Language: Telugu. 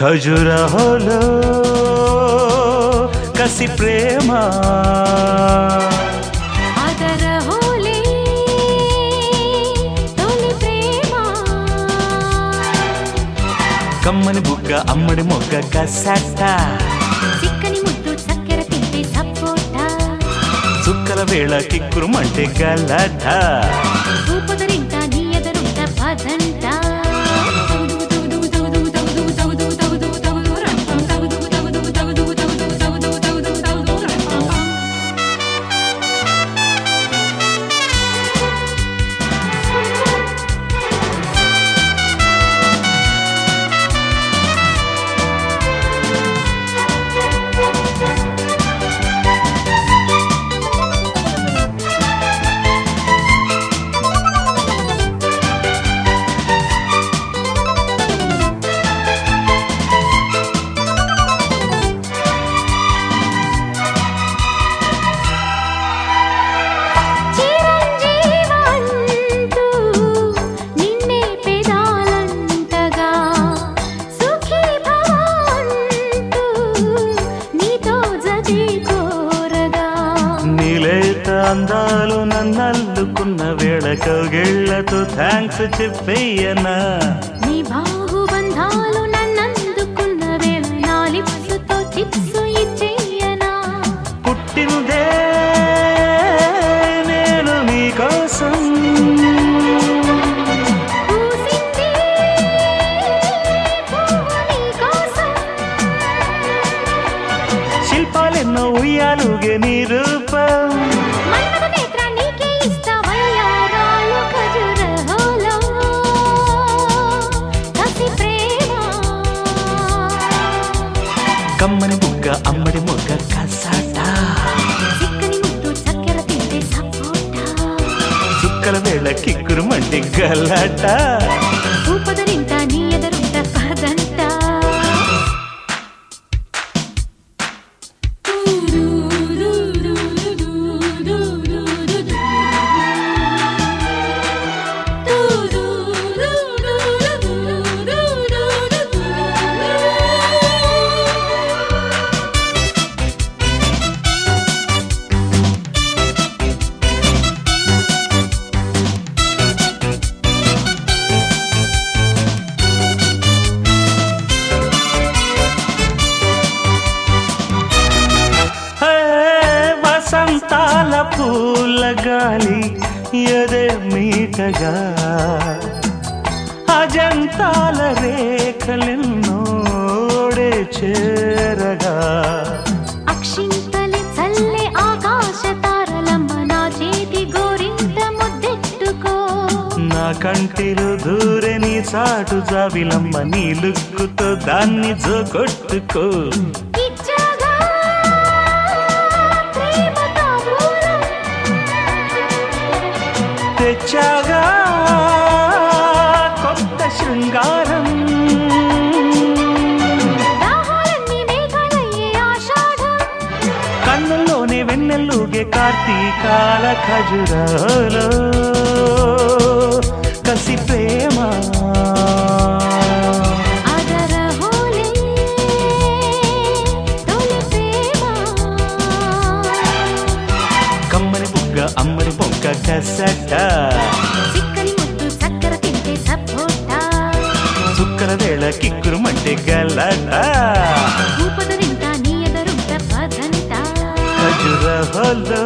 ఖజురహోలో కసి ప్రేమ. కమ్మని బుగ్గ అమ్మడి మొగ్గ కసట. చిక్కని ముద్దు చక్కెర తింటే సపోటా. చుక్కల వేళ కిక్కురుమంటే గలట అందాలు నన్నల్లుకున్న వేళ కౌగిళ్ళతో థ్యాంక్స్ చెప్పేయనా? నీ బాహుబంధాలు నన్నందుకున్న వేళ నా లిప్సుతో చిప్సు ఇచ్చేయనా? పుట్టిందే నేను నీకోసం. శిల్పాలెన్నో ఉయ్యాలుగే నీ రూపం. కమ్మని బుగ్గ అమ్మడి మొగ్గ కసాట. చుక్కల వేళ కిక్కురుమంటే గలట. గాలి ఎదే మీటగా. అజంతాల రేఖలెన్నోడే చేరగా. అక్షింతలి చల్లే ఆకాశ తారలమ్మ నా చేతి గోరింట ముద్దెట్టుకో. నా కంటిలో దూరే నీ చాటు జాబిలమ్మ నీ లుక్కుతో దాన్ని జోకొట్టుకో తెచ్చాగా కొత్త శృంగారం. కన్నుల్లోనే వెన్నెల్లుగే కార్తీకాల ఖజురాలో కసి ప్రేమ. కమ్మని బుగ్గ అమ్మడి బొగ్గ కసట చిక్కని ముద్దు చక్కెర తింటే సపోటా చుక్కల వేళ కిక్కురుమంటే గలట ఊపదరింట నీ ఎదరుంట పదంట ఖజురహోలో